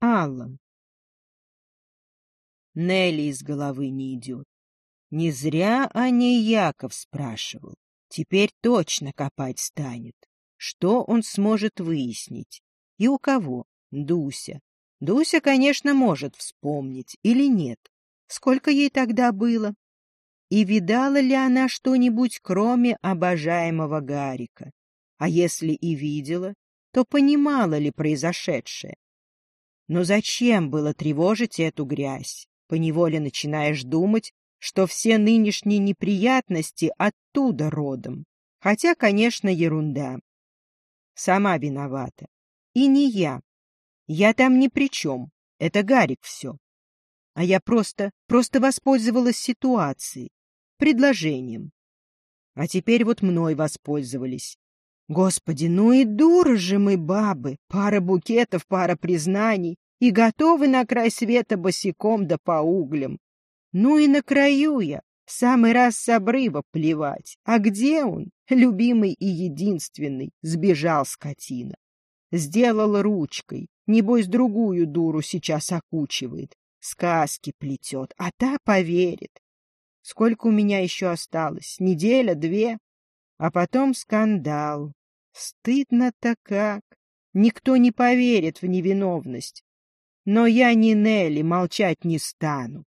Аллан. Нелли из головы не идет. Не зря о ней Яков спрашивал. Теперь точно копать станет. Что он сможет выяснить? И у кого? Дуся. Дуся, конечно, может вспомнить или нет. Сколько ей тогда было? И видала ли она что-нибудь, кроме обожаемого Гарика? А если и видела, то понимала ли произошедшее? Но зачем было тревожить эту грязь? Поневоле начинаешь думать, что все нынешние неприятности оттуда родом. Хотя, конечно, ерунда. Сама виновата. И не я. Я там ни при чем. Это Гарик все. А я просто, просто воспользовалась ситуацией, предложением. А теперь вот мной воспользовались. Господи, ну и дура же мы, бабы! Пара букетов, пара признаний, и готовы на край света босиком да по углям. Ну и на краю я, в самый раз с обрыва плевать. А где он, любимый и единственный, сбежал скотина? Сделал ручкой, небось другую дуру сейчас окучивает, сказки плетет, а та поверит. Сколько у меня еще осталось? Неделя, две? А потом скандал. Стыдно-то как. Никто не поверит в невиновность. Но я не Нелли, молчать не стану.